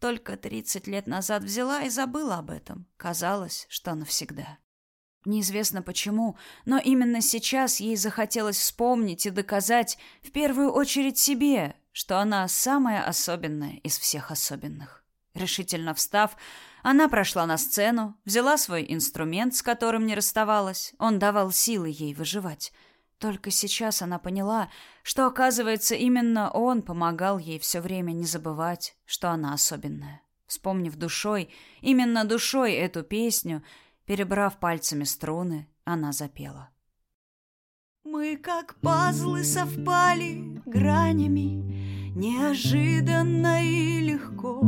Только тридцать лет назад взяла и забыла об этом. Казалось, что навсегда. Неизвестно почему, но именно сейчас ей захотелось вспомнить и доказать в первую очередь себе, что она самая особенная из всех особенных. Решительно встав, она прошла на сцену, взяла свой инструмент, с которым не расставалась. Он давал силы ей выживать. Только сейчас она поняла, что, оказывается, именно он помогал ей все время не забывать, что она особенная. Вспомнив душой, именно душой эту песню, перебрав пальцами струны, она запела. Мы как пазлы совпали гранями, неожиданно и легко.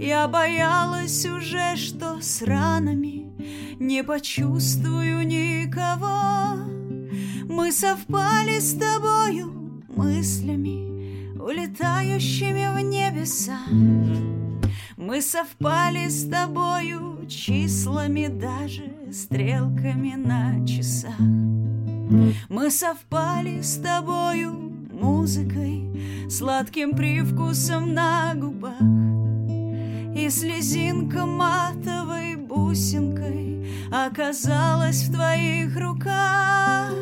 Я боялась уже, что с ранами не почувствую никого. Мы совпали с тобою мыслями, улетающими в небеса. Мы совпали с тобою числами, даже стрелками на часах. Мы совпали с тобою музыкой, сладким привкусом на губах. И слезинка матовой бусинкой оказалась в твоих руках.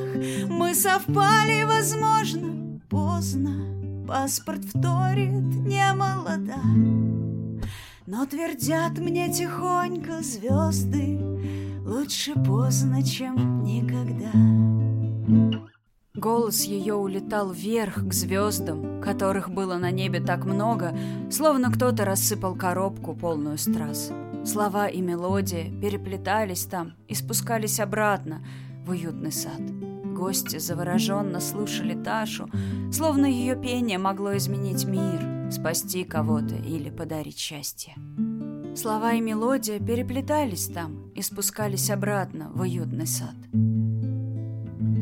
Мы совпали, возможно, поздно, паспорт вторит не молода. Но твердят мне тихонько звезды, лучше поздно, чем никогда. Голос ее улетал вверх к звездам, которых было на небе так много, словно кто-то рассыпал коробку, полную страз. Слова и мелодия переплетались там и спускались обратно в уютный сад. Гости завороженно слушали Ташу, словно ее пение могло изменить мир, спасти кого-то или подарить счастье. Слова и мелодия переплетались там и спускались обратно в уютный сад.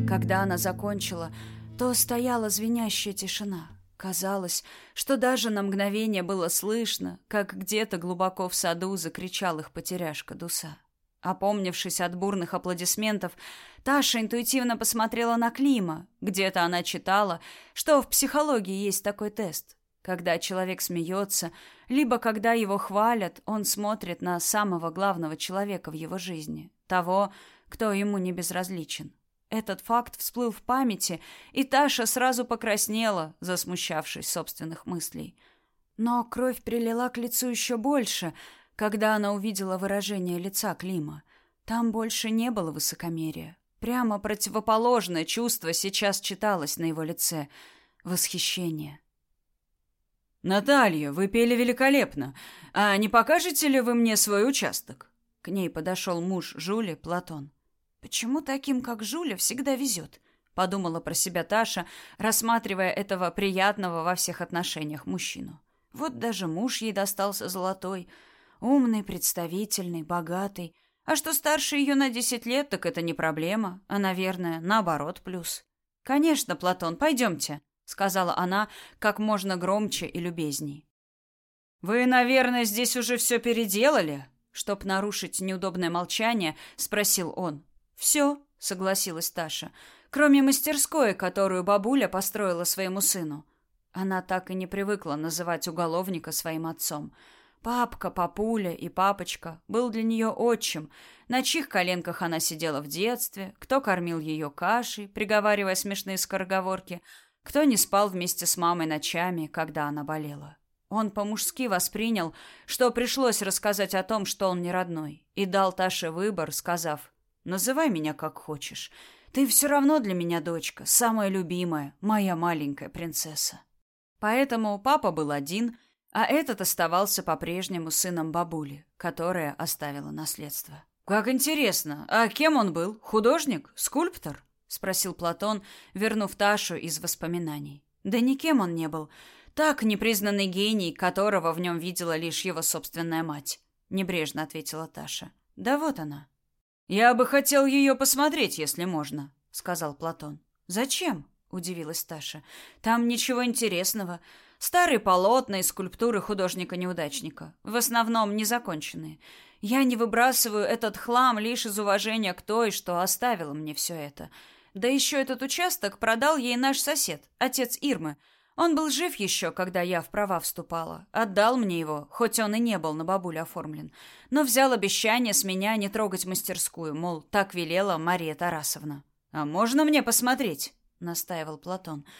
Когда она закончила, то стояла звенящая тишина. Казалось, что даже на мгновение было слышно, как где-то глубоко в саду закричал их потеряшка Дуса. Опомнившись от бурных аплодисментов, Таша интуитивно посмотрела на Клима. Где-то она читала, что в психологии есть такой тест. Когда человек смеется, либо когда его хвалят, он смотрит на самого главного человека в его жизни, того, кто ему не безразличен. Этот факт всплыл в памяти, и Таша сразу покраснела, засмущавшись собственных мыслей. Но кровь прилила к лицу еще больше, когда она увидела выражение лица Клима. Там больше не было высокомерия. Прямо противоположное чувство сейчас читалось на его лице — восхищение. «Наталья, вы пели великолепно. А не покажете ли вы мне свой участок?» К ней подошел муж Жули, Платон. Почему таким, как Жуля, всегда везет? Подумала про себя Таша, рассматривая этого приятного во всех отношениях мужчину. Вот даже муж ей достался золотой. Умный, представительный, богатый. А что старше ее на десять лет, так это не проблема, а, наверное, наоборот плюс. «Конечно, Платон, пойдемте», — сказала она как можно громче и любезней. «Вы, наверное, здесь уже все переделали?» Чтоб нарушить неудобное молчание, спросил он. «Все», — согласилась Таша, «кроме мастерской, которую бабуля построила своему сыну». Она так и не привыкла называть уголовника своим отцом. Папка, папуля и папочка был для нее отчим, на чьих коленках она сидела в детстве, кто кормил ее кашей, приговаривая смешные скороговорки, кто не спал вместе с мамой ночами, когда она болела. Он по-мужски воспринял, что пришлось рассказать о том, что он не родной, и дал Таше выбор, сказав Называй меня как хочешь. Ты все равно для меня дочка, самая любимая, моя маленькая принцесса. Поэтому папа был один, а этот оставался по-прежнему сыном бабули, которая оставила наследство. Как интересно. А кем он был? Художник, скульптор? спросил Платон, вернув Ташу из воспоминаний. Да никем он не был. Так непризнанный гений, которого в нем видела лишь его собственная мать, небрежно ответила Таша. Да вот она. «Я бы хотел ее посмотреть, если можно», — сказал Платон. «Зачем?» — удивилась Таша. «Там ничего интересного. Старые полотна и скульптуры художника-неудачника. В основном незаконченные. Я не выбрасываю этот хлам лишь из уважения к той, что оставила мне все это. Да еще этот участок продал ей наш сосед, отец Ирмы. Он был жив еще, когда я в права вступала. Отдал мне его, хоть он и не был на бабуле оформлен. Но взял обещание с меня не трогать мастерскую, мол, так велела Мария Тарасовна. «А можно мне посмотреть?» — настаивал Платон.